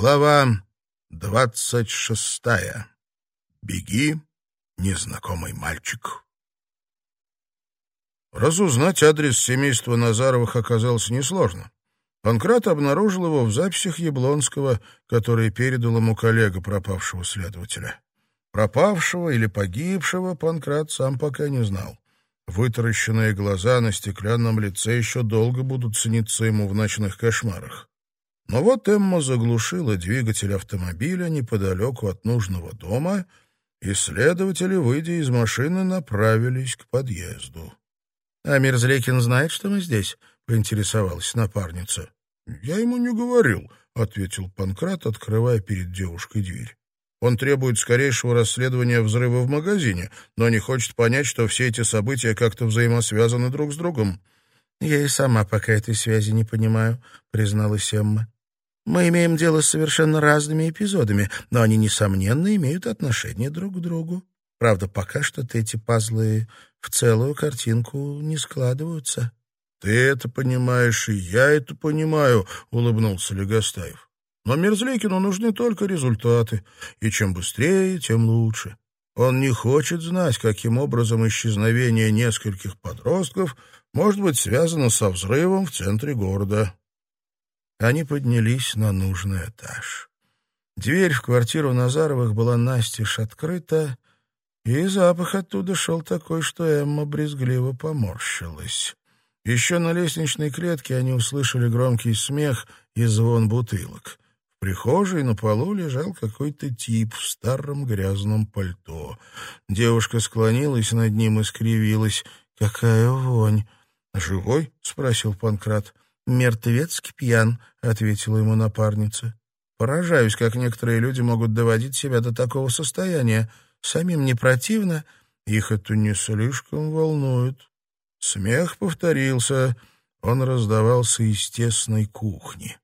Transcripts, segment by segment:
Глава двадцать шестая. Беги, незнакомый мальчик. Разузнать адрес семейства Назаровых оказалось несложно. Панкрат обнаружил его в записях Яблонского, которые передал ему коллега пропавшего следователя. Пропавшего или погибшего Панкрат сам пока не знал. Вытаращенные глаза на стеклянном лице еще долго будут цениться ему в ночных кошмарах. Но вот Эмма заглушила двигатель автомобиля неподалеку от нужного дома, и следователи, выйдя из машины, направились к подъезду. — А Мерзлекин знает, что мы здесь? — поинтересовалась напарница. — Я ему не говорил, — ответил Панкрат, открывая перед девушкой дверь. Он требует скорейшего расследования взрыва в магазине, но не хочет понять, что все эти события как-то взаимосвязаны друг с другом. — Я и сама пока этой связи не понимаю, — призналась Эмма. Мы имеем дело с совершенно разными эпизодами, но они, несомненно, имеют отношение друг к другу. Правда, пока что-то эти пазлы в целую картинку не складываются. — Ты это понимаешь, и я это понимаю, — улыбнулся Легостаев. — Но Мерзликину нужны только результаты, и чем быстрее, тем лучше. Он не хочет знать, каким образом исчезновение нескольких подростков может быть связано со взрывом в центре города. Они поднялись на нужный этаж. Дверь в квартиру Назаровых была настежь открыта, и запах оттуда шел такой, что Эмма брезгливо поморщилась. Еще на лестничной клетке они услышали громкий смех и звон бутылок. В прихожей на полу лежал какой-то тип в старом грязном пальто. Девушка склонилась над ним и скривилась. «Какая вонь!» «Живой?» — спросил Панкрат. «Мертвецкий пьян», — ответила ему напарница. «Поражаюсь, как некоторые люди могут доводить себя до такого состояния. Самим не противно, их это не слишком волнует». Смех повторился, он раздавался из тесной кухни.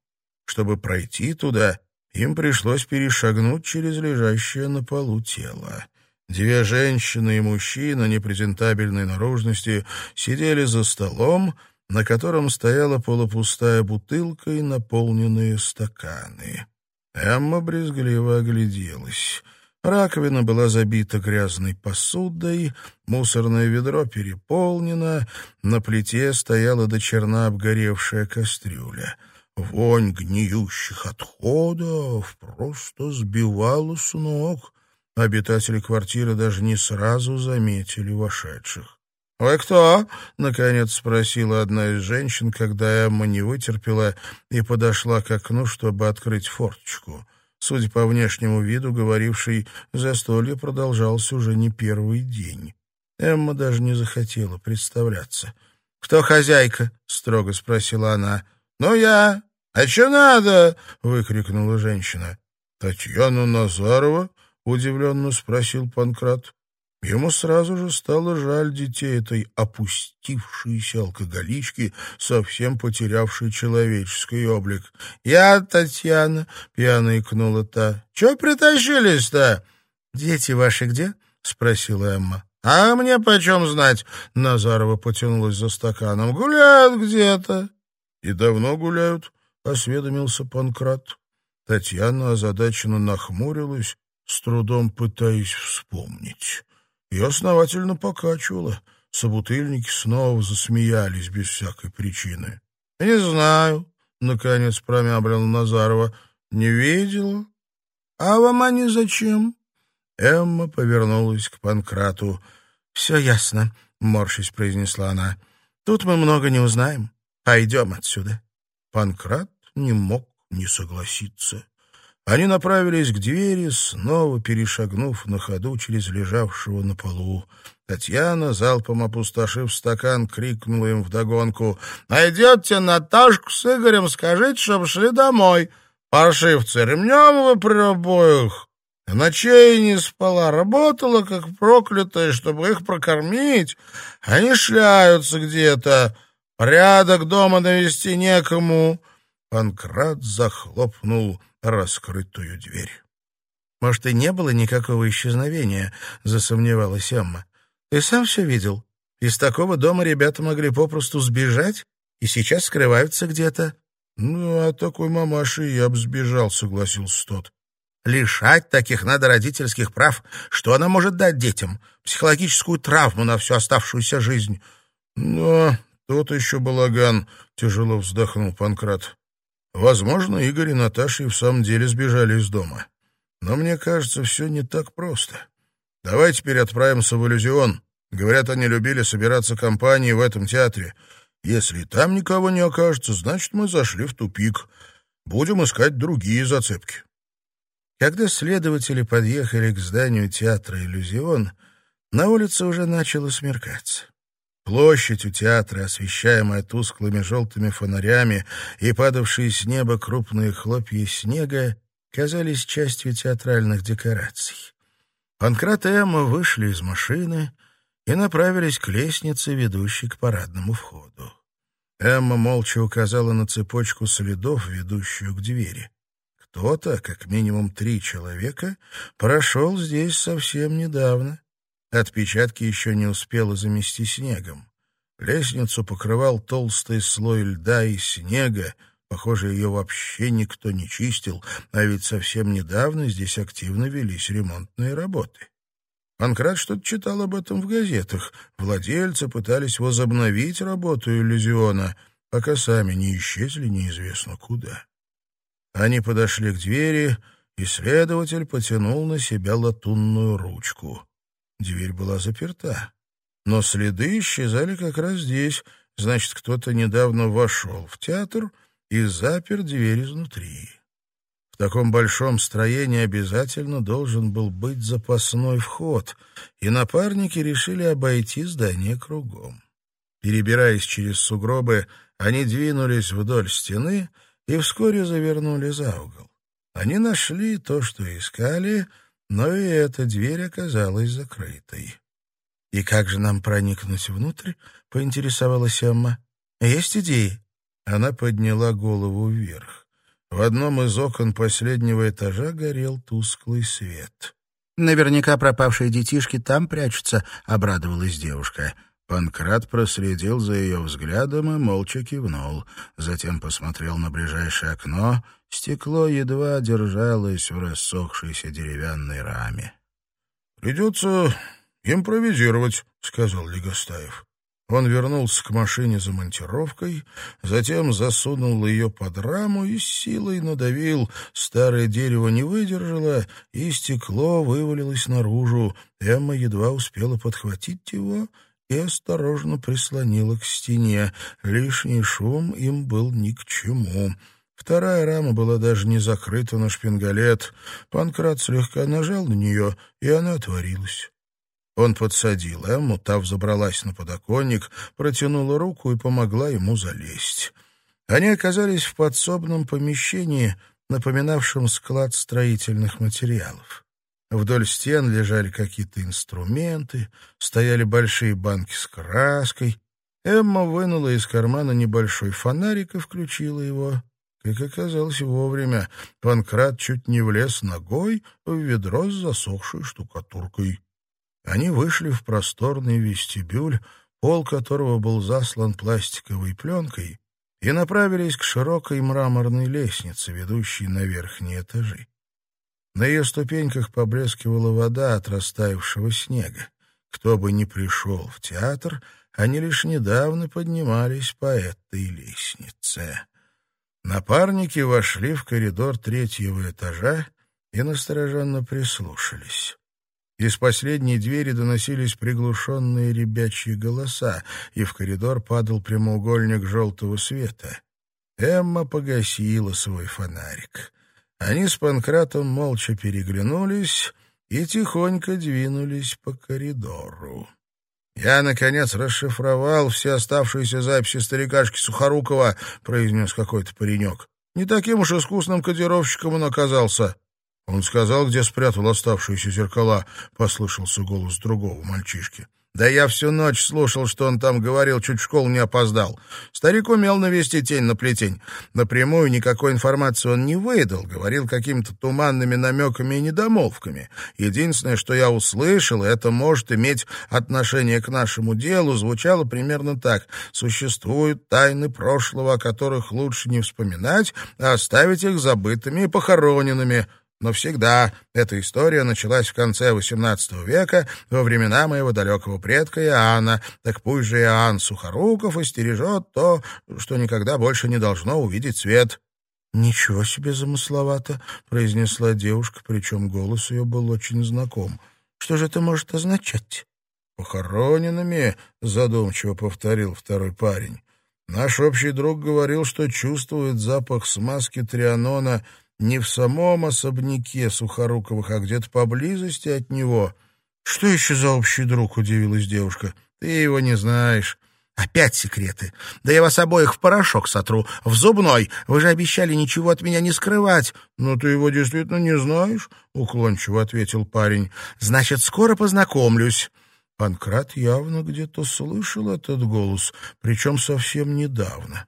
Чтобы пройти туда, им пришлось перешагнуть через лежащее на полу тело. Две женщины и мужчина непрезентабельной наружности сидели за столом, на котором стояла полупустая бутылка и наполненные стаканы. Эмма брезгливо огляделась. Раковина была забита грязной посудой, мусорное ведро переполнено, на плите стояла до черна обгоревшая кастрюля. Вонь гниющих отходов просто сбивала с ног. Обитатели квартиры даже не сразу заметили вошедших. «Вы кто?» — наконец спросила одна из женщин, когда Эмма не вытерпела и подошла к окну, чтобы открыть форточку. Судя по внешнему виду, говоривший застолье продолжалось уже не первый день. Эмма даже не захотела представляться. «Кто хозяйка?» — строго спросила она. «Ну, я. А что надо?» — выкрикнула женщина. «Татьяна Назарова?» — удивленно спросил Панкрат. Ему сразу же стало жаль детей этой опустившейся алкоголички, совсем потерявшей человеческий облик. «Я Татьяна», — пьяно икнула та. «Чего притащились-то?» «Дети ваши где?» — спросила Эмма. «А мне почем знать?» — Назарова потянулась за стаканом. «Гуляют где-то». «И давно гуляют?» — осведомился Панкрат. Татьяна озадаченно нахмурилась, с трудом пытаясь вспомнить. Ее основательно покачивало. Собутыльники снова засмеялись без всякой причины. — Не знаю, — наконец промямлил Назарова. — Не видела. — А вам они зачем? Эмма повернулась к Панкрату. — Все ясно, — морщись произнесла она. — Тут мы много не узнаем. Пойдем отсюда. Панкрат не мог не согласиться. Они направились к двери, снова перешагнув на ходу через лежавшего на полу. Татьяна, залпом опустошив стакан, крикнула им вдогонку. «Найдете Наташку с Игорем, скажите, чтоб шли домой. Паршивцы, ремнем вы при обоих!» Ночей не спала, работала как проклятая, чтобы их прокормить. Они шляются где-то. Порядок дома навести некому. Панкрат захлопнул раскрытую дверь. «Может, и не было никакого исчезновения», — засомневалась Эмма. «Ты сам все видел. Из такого дома ребята могли попросту сбежать и сейчас скрываются где-то». «Ну, а такой мамаши я бы сбежал», — согласился тот. Лишать таких надо родительских прав. Что она может дать детям? Психологическую травму на всю оставшуюся жизнь. Но тот еще балаган, — тяжело вздохнул Панкрат. Возможно, Игорь и Наташа и в самом деле сбежали из дома. Но мне кажется, все не так просто. Давай теперь отправимся в иллюзион. Говорят, они любили собираться компанией в этом театре. Если там никого не окажется, значит, мы зашли в тупик. Будем искать другие зацепки. Когда следователи подъехали к зданию театра «Иллюзион», на улице уже начало смеркаться. Площадь у театра, освещаемая тусклыми желтыми фонарями и падавшие с неба крупные хлопья снега, казались частью театральных декораций. Панкрат и Эмма вышли из машины и направились к лестнице, ведущей к парадному входу. Эмма молча указала на цепочку следов, ведущую к двери. Кто-то, как минимум три человека, прошел здесь совсем недавно. Отпечатки еще не успело замести снегом. Лестницу покрывал толстый слой льда и снега, Похоже, ее вообще никто не чистил, а ведь совсем недавно здесь активно велись ремонтные работы. Панкрат что-то читал об этом в газетах. Владельцы пытались возобновить работу иллюзиона, пока сами не исчезли неизвестно куда. Они подошли к двери, и следователь потянул на себя латунную ручку. Дверь была заперта. Но следы исчезали как раз здесь. Значит, кто-то недавно вошел в театр и запер дверь изнутри. В таком большом строении обязательно должен был быть запасной вход, и напарники решили обойти здание кругом. Перебираясь через сугробы, они двинулись вдоль стены — и вскоре завернули за угол. Они нашли то, что искали, но и эта дверь оказалась закрытой. «И как же нам проникнуть внутрь?» — поинтересовалась Эмма. «Есть идеи?» Она подняла голову вверх. В одном из окон последнего этажа горел тусклый свет. «Наверняка пропавшие детишки там прячутся», — обрадовалась девушка. Панкрат проследил за ее взглядом и молча кивнул. Затем посмотрел на ближайшее окно. Стекло едва держалось в рассохшейся деревянной раме. «Придется импровизировать», — сказал Легостаев. Он вернулся к машине за монтировкой, затем засунул ее под раму и силой надавил. Старое дерево не выдержало, и стекло вывалилось наружу. Эмма едва успела подхватить его и осторожно прислонила к стене. Лишний шум им был ни к чему. Вторая рама была даже не закрыта на шпингалет. Панкрат слегка нажал на нее, и она отворилась. Он подсадил Эмму, та взобралась на подоконник, протянула руку и помогла ему залезть. Они оказались в подсобном помещении, напоминавшем склад строительных материалов. Вдоль стен лежали какие-то инструменты, стояли большие банки с краской. Эмма вынула из кармана небольшой фонарик и включила его. Как оказалось вовремя, Панкрат чуть не влез ногой в ведро с засохшей штукатуркой. Они вышли в просторный вестибюль, пол которого был заслан пластиковой пленкой, и направились к широкой мраморной лестнице, ведущей на верхние этажи. На ее ступеньках поблескивала вода от растаявшего снега. Кто бы ни пришел в театр, они лишь недавно поднимались по этой лестнице. Напарники вошли в коридор третьего этажа и настороженно прислушались. Из последней двери доносились приглушенные ребячьи голоса, и в коридор падал прямоугольник желтого света. Эмма погасила свой фонарик. Они с Панкратом молча переглянулись и тихонько двинулись по коридору. «Я, наконец, расшифровал все оставшиеся записи старикашки Сухорукова», — произнес какой-то паренек. «Не таким уж искусным кодировщиком он оказался». «Он сказал, где спрятал оставшиеся зеркала», — послышался голос другого мальчишки. Да я всю ночь слушал, что он там говорил, чуть в школу не опоздал. Старик умел навести тень на плетень. Напрямую никакой информации он не выдал, говорил какими-то туманными намеками и недомолвками. Единственное, что я услышал, и это может иметь отношение к нашему делу, звучало примерно так. Существуют тайны прошлого, о которых лучше не вспоминать, а оставить их забытыми и похороненными. Но всегда эта история началась в конце XVIII века, во времена моего далекого предка Иоанна. Так пусть же Иоанн Сухоруков истережет то, что никогда больше не должно увидеть свет. «Ничего себе замысловато», — произнесла девушка, причем голос ее был очень знаком. «Что же это может означать?» «Похороненными», — задумчиво повторил второй парень. «Наш общий друг говорил, что чувствует запах смазки трианона не в самом особняке Сухоруковых, а где-то поблизости от него. «Что еще за общий друг?» — удивилась девушка. «Ты его не знаешь». «Опять секреты. Да я вас обоих в порошок сотру. В зубной. Вы же обещали ничего от меня не скрывать». «Но ты его действительно не знаешь?» — уклончиво ответил парень. «Значит, скоро познакомлюсь». Панкрат явно где-то слышал этот голос, причем совсем недавно.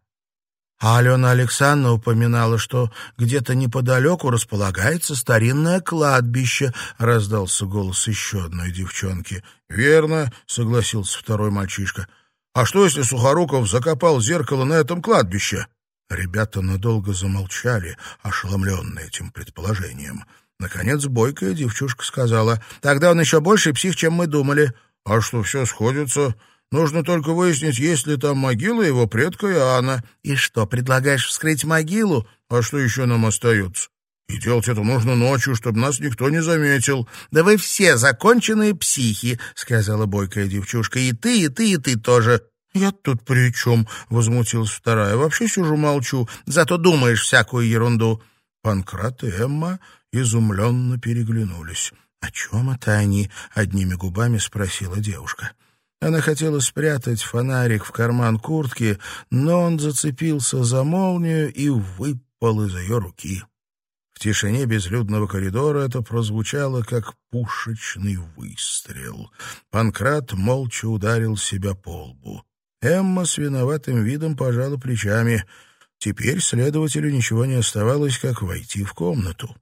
А Алена Александровна упоминала, что где-то неподалеку располагается старинное кладбище, — раздался голос еще одной девчонки. — Верно, — согласился второй мальчишка. — А что, если Сухоруков закопал зеркало на этом кладбище? Ребята надолго замолчали, ошеломленные этим предположением. Наконец бойкая девчушка сказала, — Тогда он еще больше псих, чем мы думали. — А что, все сходится? Нужно только выяснить, есть ли там могила его предка Иоанна. — И что, предлагаешь вскрыть могилу? — А что еще нам остается? И делать это нужно ночью, чтобы нас никто не заметил. — Да вы все законченные психи, — сказала бойкая девчушка. — И ты, и ты, и ты тоже. — Я тут при чем? — возмутилась вторая. — Вообще сижу молчу. Зато думаешь всякую ерунду. Панкрат и Эмма изумленно переглянулись. — О чем это они? — одними губами спросила девушка. — она хотела спрятать фонарик в карман куртки, но он зацепился за молнию и выпал из ее руки. В тишине безлюдного коридора это прозвучало, как пушечный выстрел. Панкрат молча ударил себя по лбу. Эмма с виноватым видом пожала плечами. Теперь следователю ничего не оставалось, как войти в комнату.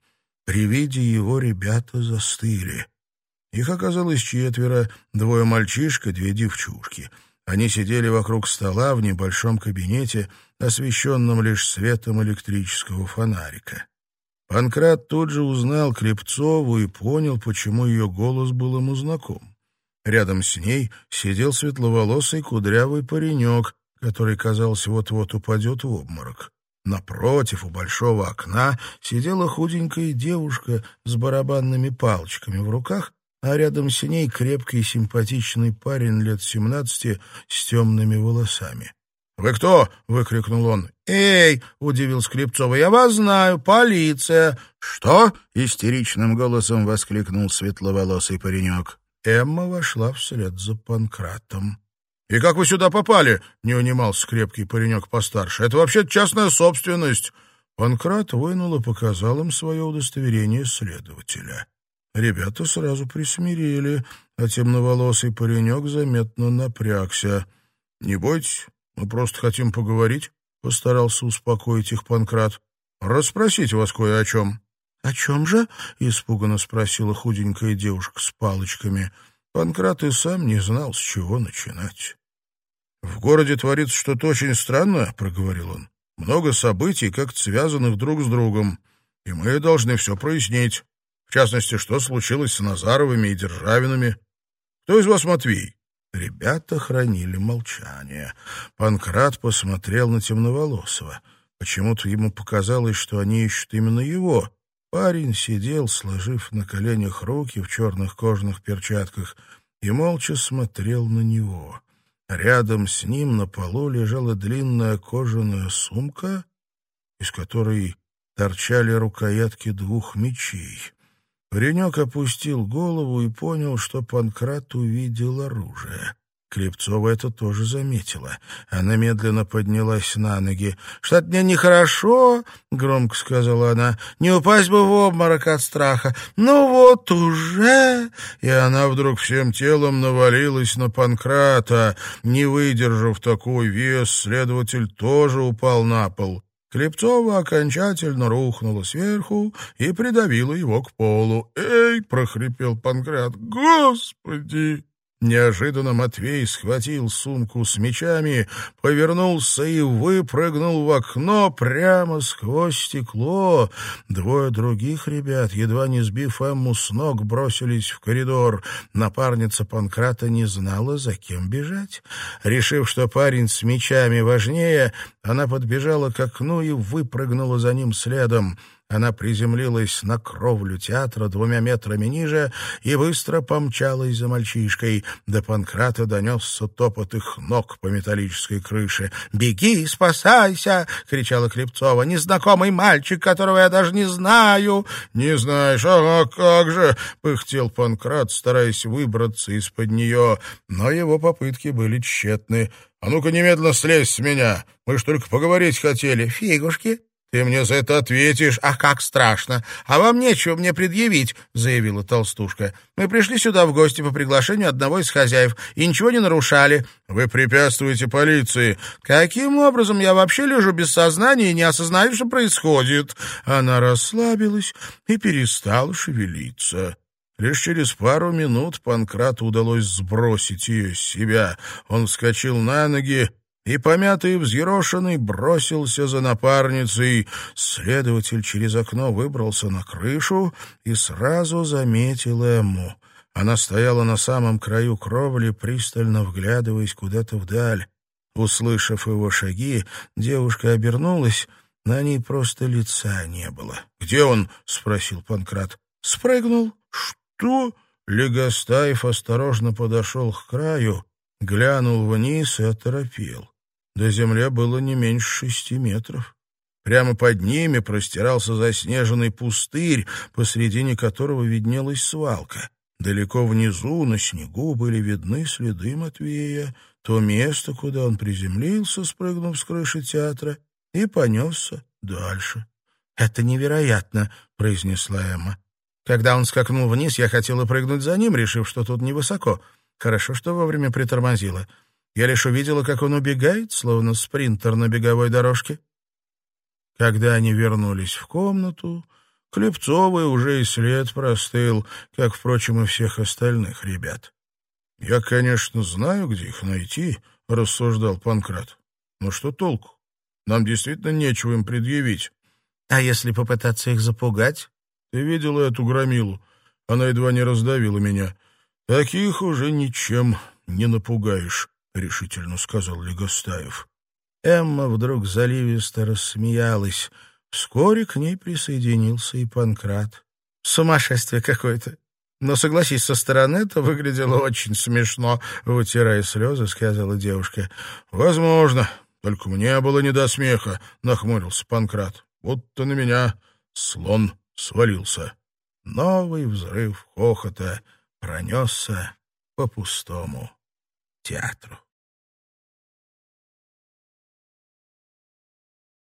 При виде его ребята застыли. Их оказалось четверо, двое мальчишка, две девчушки. Они сидели вокруг стола в небольшом кабинете, освещенном лишь светом электрического фонарика. Панкрат тут же узнал Крепцову и понял, почему ее голос был ему знаком. Рядом с ней сидел светловолосый кудрявый паренек, который, казалось, вот-вот упадет в обморок. Напротив, у большого окна, сидела худенькая девушка с барабанными палочками в руках а рядом с ней крепкий симпатичный парень лет семнадцати с темными волосами. «Вы кто?» — выкрикнул он. «Эй!» — удивил Скрипцова. «Я вас знаю, полиция!» «Что?» — истеричным голосом воскликнул светловолосый паренек. Эмма вошла вслед за Панкратом. «И как вы сюда попали?» — не унимался крепкий паренек постарше. «Это вообще частная собственность!» Панкрат вынул и показал им свое удостоверение следователя. Ребята сразу присмирели, а темноволосый паренек заметно напрягся. — Не бойтесь, мы просто хотим поговорить, — постарался успокоить их Панкрат. — Расспросить вас кое о чем. — О чем же? — испуганно спросила худенькая девушка с палочками. Панкрат и сам не знал, с чего начинать. — В городе творится что-то очень странное, — проговорил он. — Много событий, как-то связанных друг с другом, и мы должны все прояснить. В частности, что случилось с Назаровыми и Державинами? Кто из вас Матвей?» Ребята хранили молчание. Панкрат посмотрел на Темноволосого. Почему-то ему показалось, что они ищут именно его. Парень сидел, сложив на коленях руки в черных кожаных перчатках, и молча смотрел на него. Рядом с ним на полу лежала длинная кожаная сумка, из которой торчали рукоятки двух мечей. Паренек опустил голову и понял, что Панкрат увидел оружие. Клепцова это тоже заметила. Она медленно поднялась на ноги. «Что-то мне нехорошо», — громко сказала она, — «не упасть бы в обморок от страха. Ну вот уже...» И она вдруг всем телом навалилась на Панкрата. Не выдержав такой вес, следователь тоже упал на пол. Клепцова окончательно рухнула сверху и придавила его к полу. «Эй!» — прохрипел Панкрат. «Господи!» Неожиданно Матвей схватил сумку с мечами, повернулся и выпрыгнул в окно прямо сквозь стекло. Двое других ребят, едва не сбив Эмму с ног, бросились в коридор. Напарница Панкрата не знала, за кем бежать. Решив, что парень с мечами важнее, она подбежала к окну и выпрыгнула за ним следом. Она приземлилась на кровлю театра двумя метрами ниже и быстро помчалась за мальчишкой. До Панкрата донесся топот их ног по металлической крыше. «Беги, спасайся!» — кричала Клепцова. «Незнакомый мальчик, которого я даже не знаю!» «Не знаешь? Ага, как же!» — пыхтел Панкрат, стараясь выбраться из-под нее. Но его попытки были тщетны. «А ну-ка немедленно слезь с меня! Мы ж только поговорить хотели!» «Фигушки!» «Ты мне за это ответишь. А как страшно! А вам нечего мне предъявить», — заявила толстушка. «Мы пришли сюда в гости по приглашению одного из хозяев и ничего не нарушали». «Вы препятствуете полиции». «Каким образом я вообще лежу без сознания и не осознаю, что происходит?» Она расслабилась и перестала шевелиться. Лишь через пару минут Панкрату удалось сбросить ее с себя. Он вскочил на ноги и, помятый и взъерошенный, бросился за напарницей. Следователь через окно выбрался на крышу и сразу заметил Эмму. Она стояла на самом краю кровли, пристально вглядываясь куда-то вдаль. Услышав его шаги, девушка обернулась, на ней просто лица не было. «Где он?» — спросил Панкрат. «Спрыгнул». «Что?» Легостаев осторожно подошел к краю, глянул вниз и оторопел. До земли было не меньше шести метров. Прямо под ними простирался заснеженный пустырь, посредине которого виднелась свалка. Далеко внизу, на снегу, были видны следы Матвея, то место, куда он приземлился, спрыгнув с крыши театра, и понесся дальше. «Это невероятно», — произнесла Эмма. Когда он скакнул вниз, я хотела прыгнуть за ним, решив, что тут невысоко. Хорошо, что вовремя притормозила. Я лишь увидела, как он убегает, словно спринтер на беговой дорожке. Когда они вернулись в комнату, Клепцовый уже и след простыл, как, впрочем, и всех остальных ребят. «Я, конечно, знаю, где их найти», — рассуждал Панкрат. «Но что толку? Нам действительно нечего им предъявить». «А если попытаться их запугать?» «Ты видела эту громилу? Она едва не раздавила меня. Таких уже ничем не напугаешь». — решительно сказал Легостаев. Эмма вдруг заливисто рассмеялась. Вскоре к ней присоединился и Панкрат. «Сумасшествие какое-то! Но, согласись, со стороны это выглядело очень смешно», — вытирая слезы, сказала девушка. «Возможно, только мне было не до смеха», — нахмурился Панкрат. «Вот-то на меня слон свалился». Новый взрыв хохота пронесся по пустому teatro.